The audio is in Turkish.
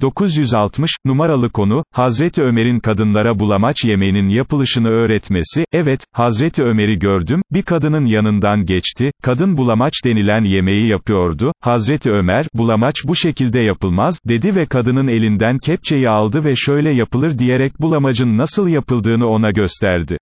960, numaralı konu, Hazreti Ömer'in kadınlara bulamaç yemeğinin yapılışını öğretmesi, evet, Hazreti Ömer'i gördüm, bir kadının yanından geçti, kadın bulamaç denilen yemeği yapıyordu, Hazreti Ömer, bulamaç bu şekilde yapılmaz, dedi ve kadının elinden kepçeyi aldı ve şöyle yapılır diyerek bulamacın nasıl yapıldığını ona gösterdi.